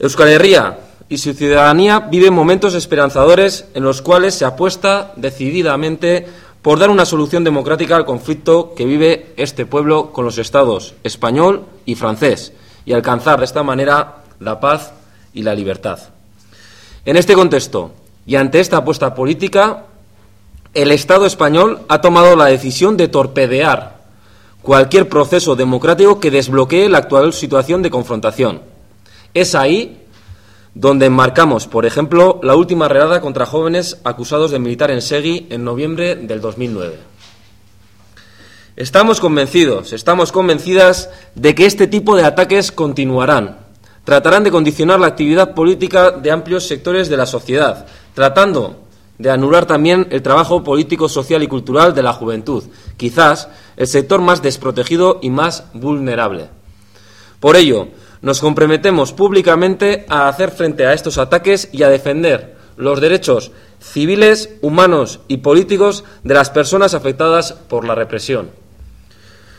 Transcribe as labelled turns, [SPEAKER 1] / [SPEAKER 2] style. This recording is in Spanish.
[SPEAKER 1] Euskal Herria y su ciudadanía viven momentos esperanzadores en los cuales se apuesta decididamente por dar una solución democrática al conflicto que vive este pueblo con los estados español y francés y alcanzar de esta manera la paz y la libertad. En este contexto y ante esta apuesta política, el Estado español ha tomado la decisión de torpedear cualquier proceso democrático que desbloquee la actual situación de confrontación. Es ahí donde enmarcamos, por ejemplo, la última redada contra jóvenes acusados de militar en Segui en noviembre del 2009. Estamos convencidos, estamos convencidas de que este tipo de ataques continuarán. Tratarán de condicionar la actividad política de amplios sectores de la sociedad, tratando de anular también el trabajo político, social y cultural de la juventud, quizás el sector más desprotegido y más vulnerable. Por ello, nos comprometemos públicamente a hacer frente a estos ataques y a defender los derechos civiles, humanos y políticos de las personas afectadas por la represión.